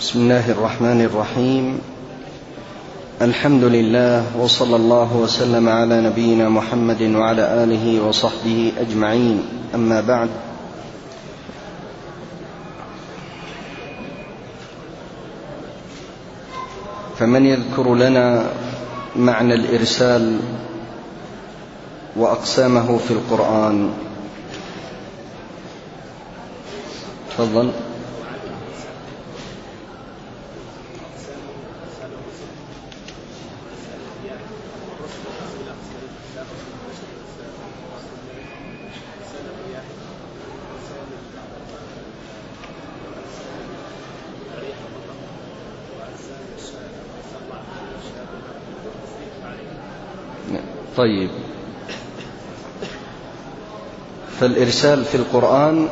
بسم الله الرحمن الرحيم. الحمد لله وصلى الله وسلم على نبينا محمد وعلى آله وصحبه أجمعين. أما بعد. فمن يذكر لنا معنى الإرسال وأقسامه في القرآن. تفضل. طيب. فالإرسال في القرآن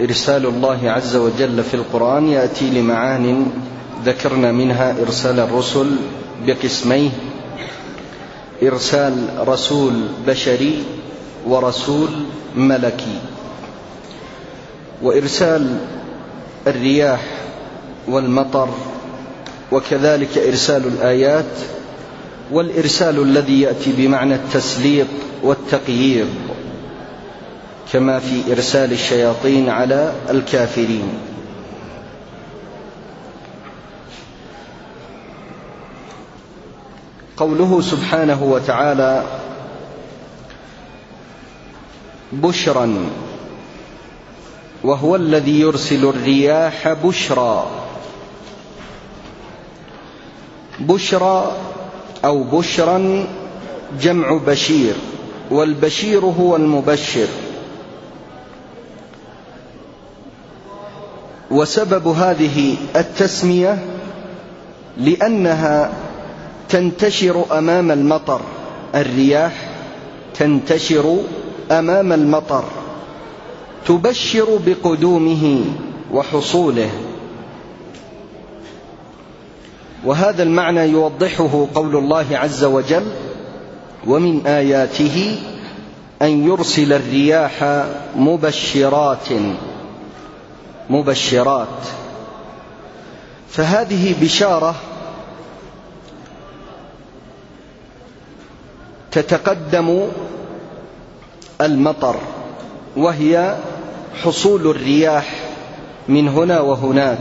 إرسال الله عز وجل في القرآن يأتي لمعان ذكرنا منها إرسال الرسل بقسميه. إرسال رسول بشري ورسول ملكي. وإرسال الرياح والمطر وكذلك إرسال الآيات والإرسال الذي يأتي بمعنى التسليط والتقييض كما في إرسال الشياطين على الكافرين. قوله سبحانه وتعالى بشرا وهو الذي يرسل الرياح بشرا. بشرا أو بشرا جمع بشير والبشير هو المبشر. وسبب هذه التسمية لأنها تنتشر أمام المطر. الرياح تنتشر أمام المطر تبشر بقدومه وحصوله. وهذا المعنى يوضحه قول الله عز وجل ومن آياته أن يرسل الرياح مبشرات مبشرات. فهذه بشارة تتقدم المطر وهي حصول الرياح من هنا وهناك.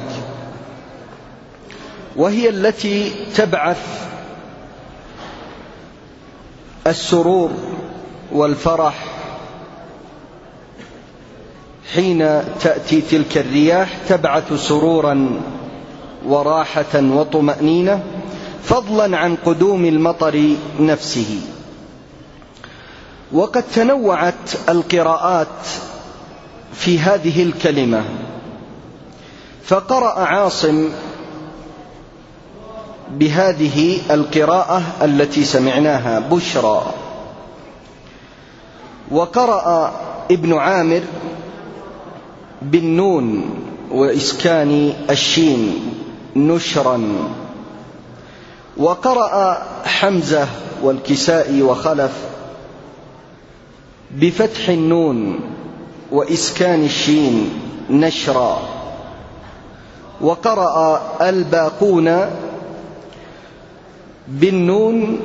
وهي التي تبعث السرور والفرح حين تأتي تلك الرياح تبعث سرورا وراحة وطمأنينة فضلا عن قدوم المطر نفسه. وقد تنوعت القراءات في هذه الكلمة. فقرأ عاصم بهذه القراءة التي سمعناها بشرى. وقرأ ابن عامر بالنون وإسكان الشين نشرا. وقرأ حمزة والكسائي وخلف بفتح النون وإسكان الشين نشرا. وقرأ الباقون بالنون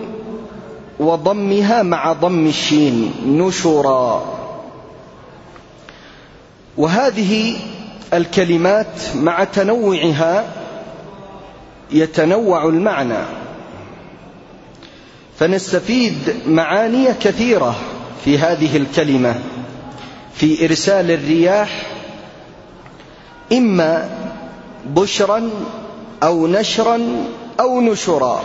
وضمها مع ضم الشين نشرا. وهذه الكلمات مع تنوعها يتنوع المعنى. فنستفيد معاني كثيرة في هذه الكلمة في إرسال الرياح إما بشرا أو نشرا أو نشرا.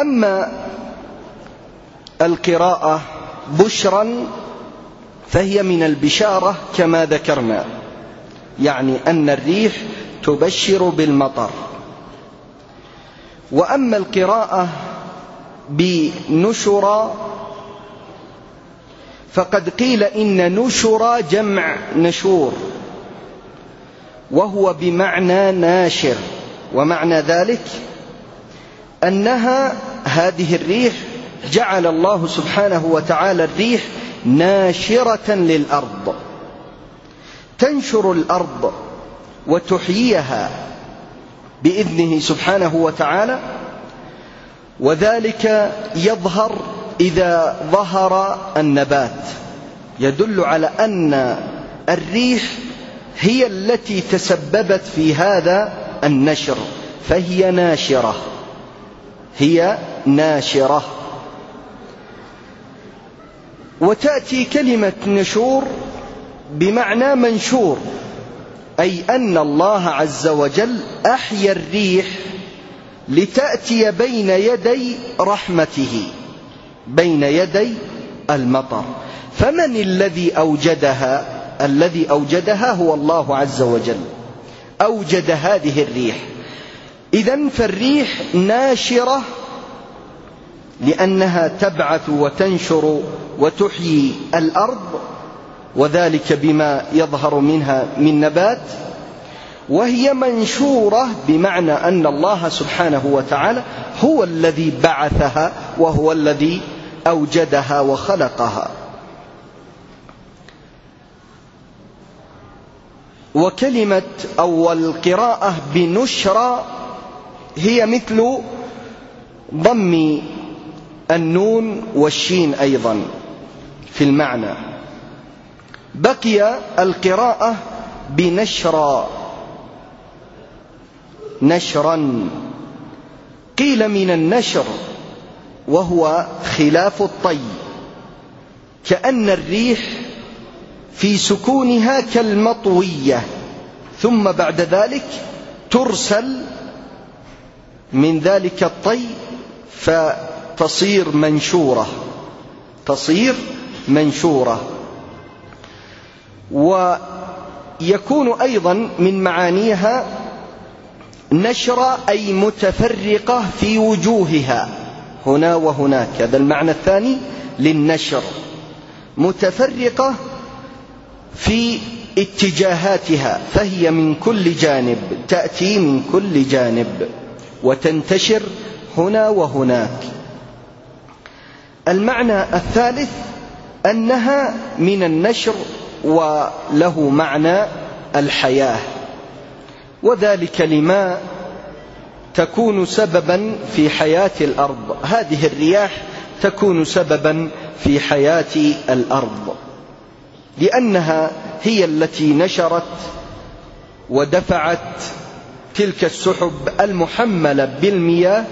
أما القراءة بشرا فهي من البشارة كما ذكرنا يعني أن الريح تبشر بالمطر. وأما القراءة بنشرا فقد قيل إن نشرا جمع نشور وهو بمعنى ناشر. ومعنى ذلك أنها هذه الريح جعل الله سبحانه وتعالى الريح ناشرة للأرض. تنشر الأرض وتحييها بإذنه سبحانه وتعالى وذلك يظهر إذا ظهر النبات. يدل على أن الريح هي التي تسببت في هذا النشر فهي ناشرة. هي ناشرة. وتأتي كلمة نشور بمعنى منشور أي أن الله عز وجل احيا الريح لتأتي بين يدي رحمته بين يدي المطر. فمن الذي أوجدها؟ الذي أوجدها هو الله عز وجل. أوجد هذه الريح. اذا فالريح ناشرة لأنها تبعث وتنشر وتحيي الأرض وذلك بما يظهر منها من نبات وهي منشورة بمعنى أن الله سبحانه وتعالى هو الذي بعثها وهو الذي أوجدها وخلقها. وكلمة أو القراءه بنشرى هي مثل ضم النون والشين أيضا في المعنى. بقي القراءة بنشرا نشرا. قيل من النشر وهو خلاف الطي. كأن الريح في سكونها كالمطوية. ثم بعد ذلك ترسل من ذلك الطي فتصير منشورة. تصير منشورة. ويكون أيضا من معانيها نشر أي متفرقة في وجوهها. هنا وهناك. هذا المعنى الثاني للنشر. متفرقة في اتجاهاتها. فهي من كل جانب. تأتي من كل جانب. وتنتشر هنا وهناك. المعنى الثالث أنها من النشر وله معنى الحياة وذلك لما تكون سببا في حياة الأرض. هذه الرياح تكون سببا في حياة الأرض لأنها هي التي نشرت ودفعت تلك السحب المحملة بالمياه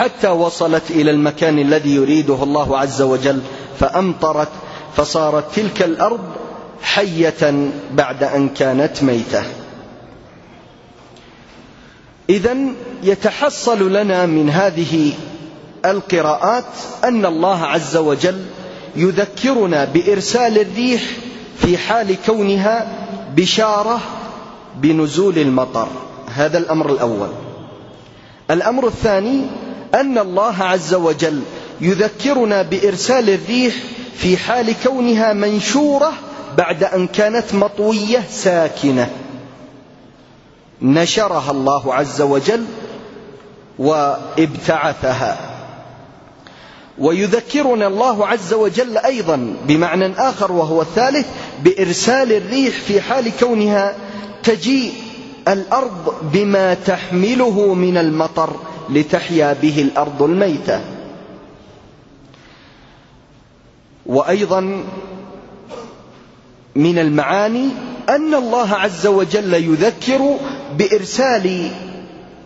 حتى وصلت إلى المكان الذي يريده الله عز وجل فأمطرت فصارت تلك الأرض حية بعد أن كانت ميتة. إذا يتحصل لنا من هذه القراءات أن الله عز وجل يذكرنا بإرسال الريح في حال كونها بشارة بنزول المطر. هذا الأمر الأول. الأمر الثاني أن الله عز وجل يذكرنا بإرسال الريح في حال كونها منشورة بعد أن كانت مطوية ساكنة. نشرها الله عز وجل وابتعثها. ويذكرنا الله عز وجل أيضا بمعنى آخر وهو الثالث بإرسال الريح في حال كونها تجيء الأرض بما تحمله من المطر. لتحيا به الأرض الميتة. وأيضا من المعاني أن الله عز وجل يذكر بإرسال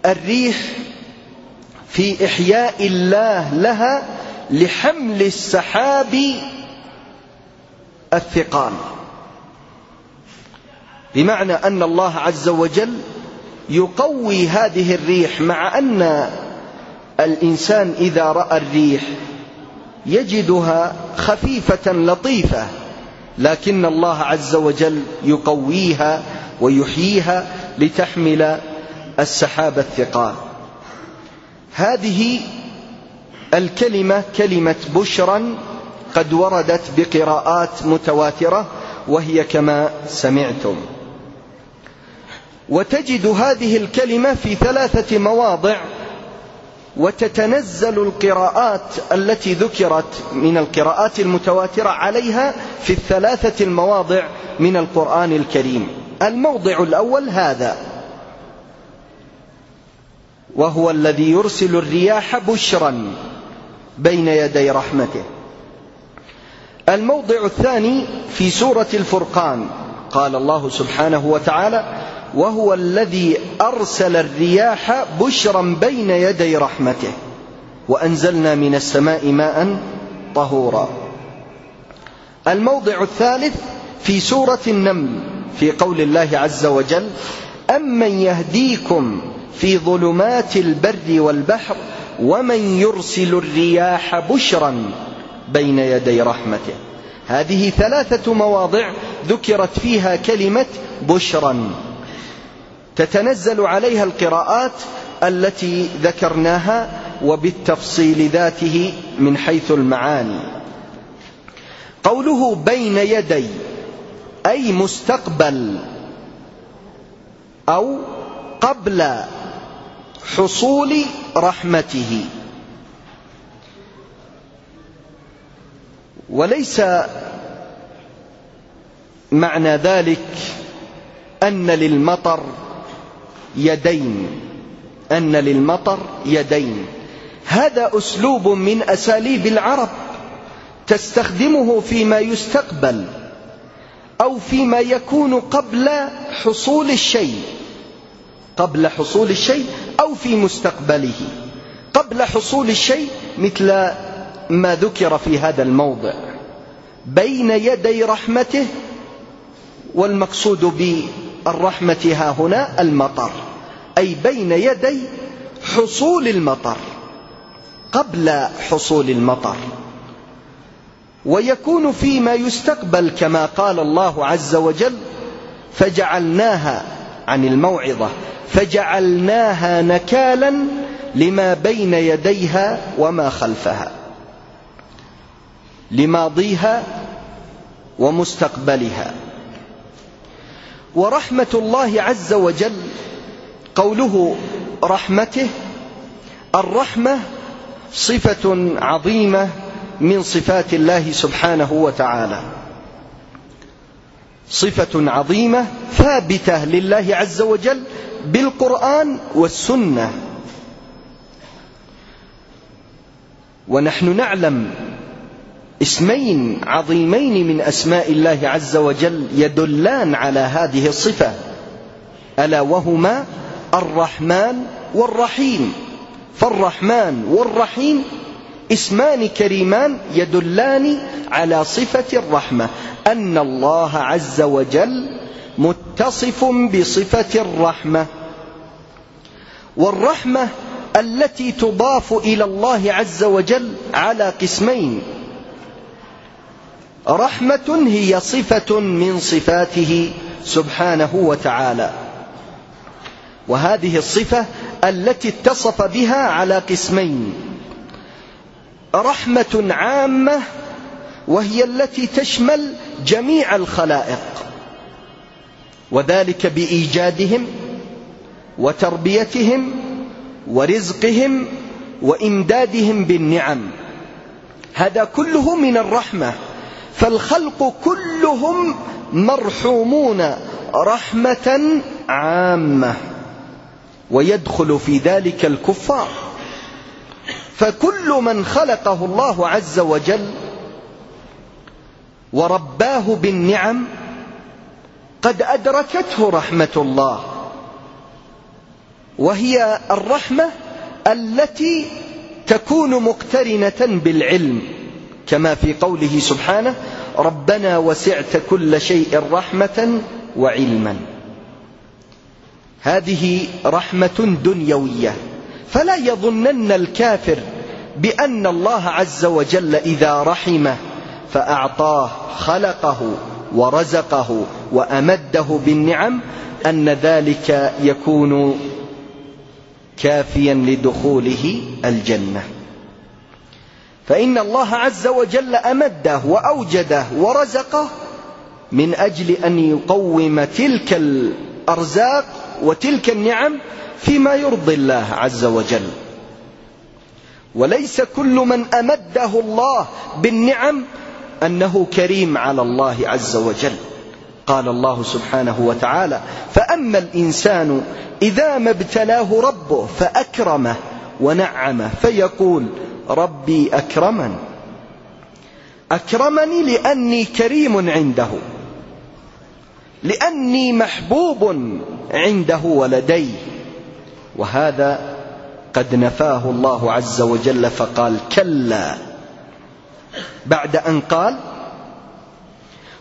الريح في إحياء الله لها لحمل السحاب الثقال. بمعنى أن الله عز وجل يقوي هذه الريح مع أن الإنسان إذا رأى الريح يجدها خفيفة لطيفة لكن الله عز وجل يقويها ويحييها لتحمل السحاب الثقال. هذه الكلمة كلمة بشرا قد وردت بقراءات متواترة وهي كما سمعتم. وتجد هذه الكلمة في ثلاثة مواضع وتتنزل القراءات التي ذكرت من القراءات المتواترة عليها في الثلاثة المواضع من القرآن الكريم. الموضع الأول هذا. وهو الذي يرسل الرياح بشرا بين يدي رحمته. الموضع الثاني في سورة الفرقان. قال الله سبحانه وتعالى وهو الذي أرسل الرياح بشرا بين يدي رحمته وأنزلنا من السماء ماء طهورا. الموضع الثالث في سورة النمل في قول الله عز وجل أمن يهديكم في ظلمات البر والبحر ومن يرسل الرياح بشرا بين يدي رحمته. هذه ثلاثة مواضع ذكرت فيها كلمة بشرا. تتنزل عليها القراءات التي ذكرناها وبالتفصيل ذاته من حيث المعاني. قوله بين يدي أي مستقبل أو قبل حصول رحمته. وليس معنى ذلك أن للمطر يدين أن للمطر يدين. هذا أسلوب من أساليب العرب تستخدمه فيما يستقبل أو فيما يكون قبل حصول الشيء قبل حصول الشيء أو في مستقبله. قبل حصول الشيء مثل ما ذكر في هذا الموضع. بين يدي رحمته والمقصود بالرحمة ها هنا المطر أي بين يدي حصول المطر قبل حصول المطر. ويكون فيما يستقبل كما قال الله عز وجل فجعلناها عن الموعظة فجعلناها نكالا لما بين يديها وما خلفها لماضيها ومستقبلها. ورحمة الله عز وجل قوله رحمته الرحمة صفة عظيمة من صفات الله سبحانه وتعالى. صفة عظيمة ثابتة لله عز وجل بالقرآن والسنة. ونحن نعلم اسمين عظيمين من أسماء الله عز وجل يدلان على هذه الصفة. ألا وهما الرحمن والرحيم. فالرحمن والرحيم اسمان كريمان يدلان على صفة الرحمة. أن الله عز وجل متصف بصفة الرحمة. والرحمة التي تضاف إلى الله عز وجل على قسمين. رحمة هي صفة من صفاته سبحانه وتعالى. وهذه الصفة التي اتصف بها على قسمين. رحمة عامة وهي التي تشمل جميع الخلائق. وذلك بإيجادهم وتربيتهم ورزقهم وإمدادهم بالنعم. هذا كله من الرحمة. فالخلق كلهم مرحومون رحمة عامة ويدخل في ذلك الكفار. فكل من خلقه الله عز وجل ورباه بالنعم قد أدركته رحمة الله وهي الرحمة التي تكون مقترنة بالعلم. كما في قوله سبحانه ربنا وسعت كل شيء رحمة وعلما. هذه رحمة دنيوية. فلا يظنن الكافر بأن الله عز وجل إذا رحمه فأعطاه خلقه ورزقه وأمده بالنعم أن ذلك يكون كافيا لدخوله الجنة. فإن الله عز وجل أمده وأوجده ورزقه من أجل أن يقوم تلك الأرزاق وتلك النعم فيما يرضي الله عز وجل. وليس كل من أمده الله بالنعم أنه كريم على الله عز وجل. قال الله سبحانه وتعالى فأما الإنسان إذا ما ابتلاه ربه فأكرمه ونعمه فيقول ربي أكرمن. أكرمني لأني كريم عنده. لأني محبوب عنده ولديه. وهذا قد نفاه الله عز وجل فقال كلا. بعد أن قال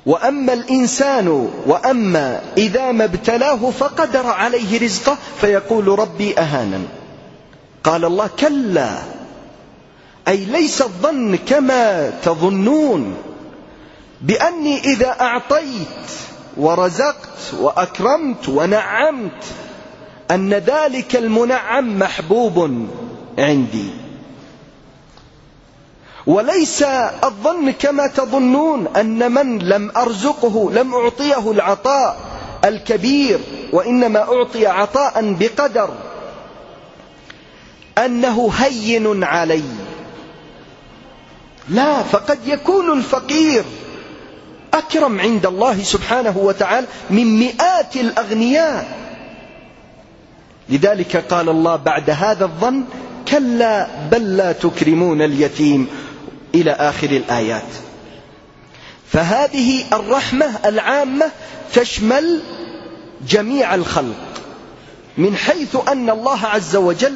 وأما الإنسان وأما إذا ما ابتلاه فقدر عليه رزقه فيقول ربي أهانا قال الله كلا. أي ليس الظن كما تظنون بأني إذا أعطيت ورزقت وأكرمت ونعمت أن ذلك المنعم محبوب عندي. وليس الظن كما تظنون أن من لم أرزقه لم أعطيه العطاء الكبير وإنما أعطي عطاء بقدر. أنه هين علي. لا فقد يكون الفقير أكرم عند الله سبحانه وتعالى من مئات الأغنياء. لذلك قال الله بعد هذا الظن كلا بل لا تكرمون اليتيم إلى آخر الآيات. فهذه الرحمة العامة تشمل جميع الخلق من حيث أن الله عز وجل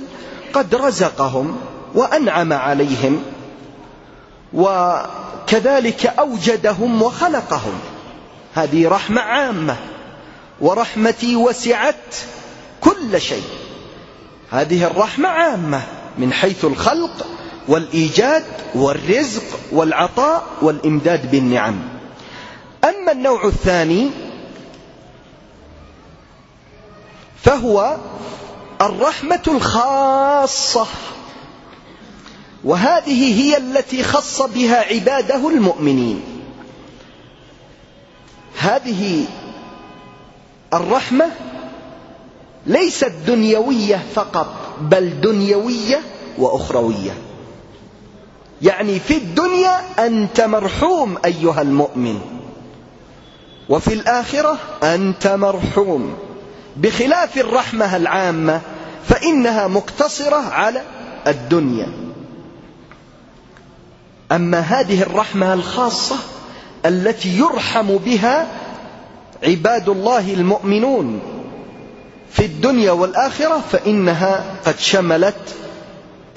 قد رزقهم وأنعم عليهم. وكذلك أوجدهم وخلقهم. هذه رحمة عامة ورحمتي وسعت كل شيء. هذه الرحمة عامة من حيث الخلق والإيجاد والرزق والعطاء والإمداد بالنعم. أما النوع الثاني فهو الرحمة الخاصة. وهذه هي التي خص بها عباده المؤمنين. هذه الرحمة ليست دنيوية فقط بل دنيوية وأخروية. يعني في الدنيا أنت مرحوم أيها المؤمن وفي الآخرة أنت مرحوم. بخلاف الرحمة العامة فإنها مقتصرة على الدنيا. أما هذه الرحمة الخاصة التي يرحم بها عباد الله المؤمنون في الدنيا والآخرة فإنها قد شملت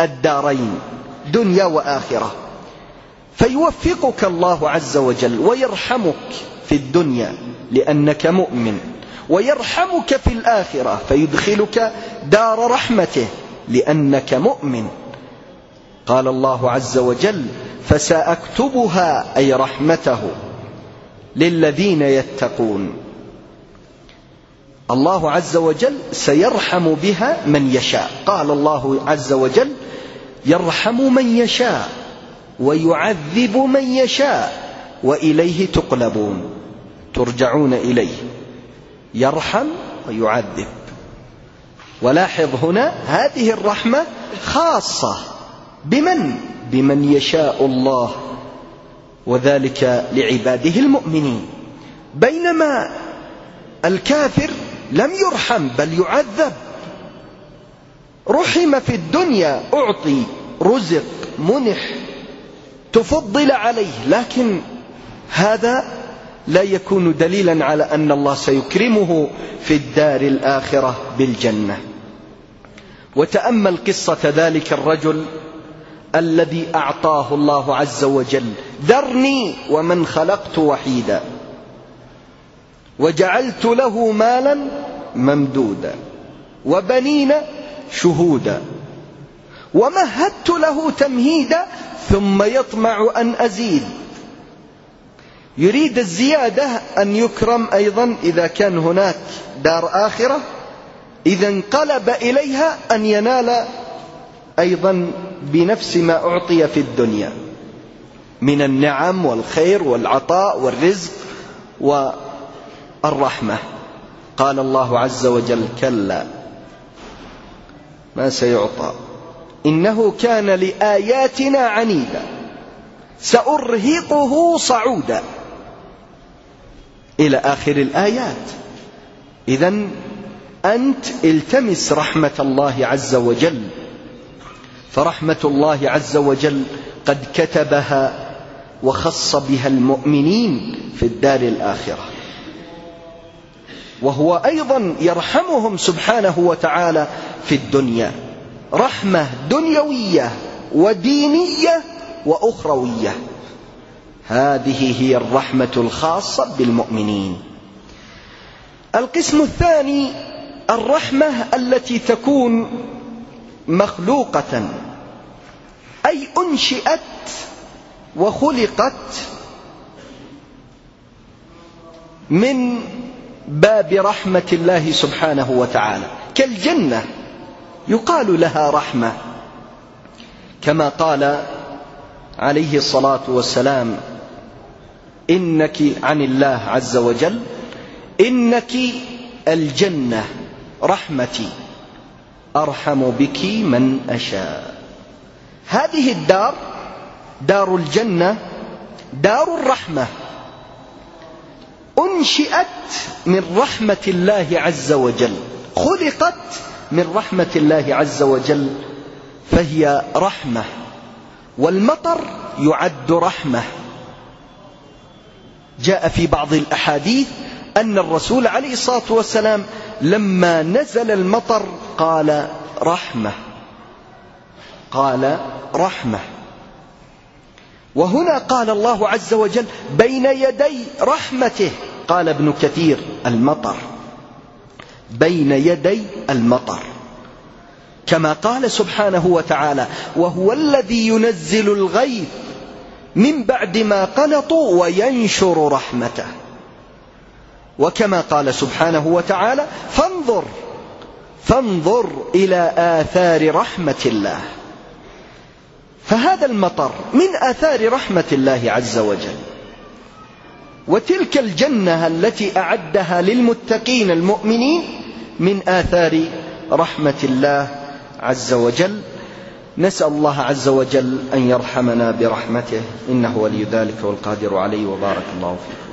الدارين دنيا وآخرة. فيوفقك الله عز وجل ويرحمك في الدنيا لأنك مؤمن ويرحمك في الآخرة فيدخلك دار رحمته لأنك مؤمن. قال الله عز وجل فسأكتبها أي رحمته للذين يتقون. الله عز وجل سيرحم بها من يشاء. قال الله عز وجل يرحم من يشاء ويعذب من يشاء وإليه تقلبون. ترجعون إليه. يرحم ويعذب. ولاحظ هنا هذه الرحمة خاصة بمن؟ بمن يشاء الله وذلك لعباده المؤمنين. بينما الكافر لم يرحم بل يعذب. رحم في الدنيا أعطي رزق منح تفضل عليه لكن هذا لا يكون دليلا على أن الله سيكرمه في الدار الآخرة بالجنة. وتأمل قصة ذلك الرجل الذي أعطاه الله عز وجل. ذرني ومن خلقت وحيدا. وجعلت له مالا ممدودا. وبنين شهودا. ومهدت له تمهيدا ثم يطمع أن أزيد. يريد الزيادة أن يكرم أيضا إذا كان هناك دار آخرة. إذا انقلب إليها أن ينال أيضا بنفس ما أعطي في الدنيا من النعم والخير والعطاء والرزق والرحمة. قال الله عز وجل كلا ما سيعطى. إنه كان لآياتنا عنيدا سأرهقه صعودا. إلى آخر الآيات. إذا أنت التمس رحمة الله عز وجل. فرحمة الله عز وجل قد كتبها وخص بها المؤمنين في الدار الآخرة. وهو أيضا يرحمهم سبحانه وتعالى في الدنيا. رحمة دنيوية ودينية وأخروية. هذه هي الرحمة الخاصة بالمؤمنين. القسم الثاني الرحمة التي تكون مخلوقة. أي أنشئت وخلقت من باب رحمة الله سبحانه وتعالى. كالجنة يقال لها رحمة كما قال عليه الصلاة والسلام إنك عن الله عز وجل إنك الجنة رحمتي. أرحم بك من أشاء. هذه الدار دار الجنة دار الرحمة. أنشئت من رحمة الله عز وجل. خلقت من رحمة الله عز وجل فهي رحمة. والمطر يعد رحمة. جاء في بعض الأحاديث أن الرسول عليه الصلاة والسلام لما نزل المطر قال رحمة. قال رحمة. وهنا قال الله عز وجل بين يدي رحمته. قال ابن كثير المطر. بين يدي المطر. كما قال سبحانه وتعالى وهو الذي ينزل الغيث من بعد ما قنطوا وينشر رحمته. وكما قال سبحانه وتعالى فانظر فانظر إلى آثار رحمة الله. فهذا المطر من آثار رحمة الله عز وجل. وتلك الجنة التي أعدها للمتقين المؤمنين من آثار رحمة الله عز وجل. نسأل الله عز وجل أن يرحمنا برحمته. إنه ولي ذلك والقادر عليه. وبارك الله فيكم.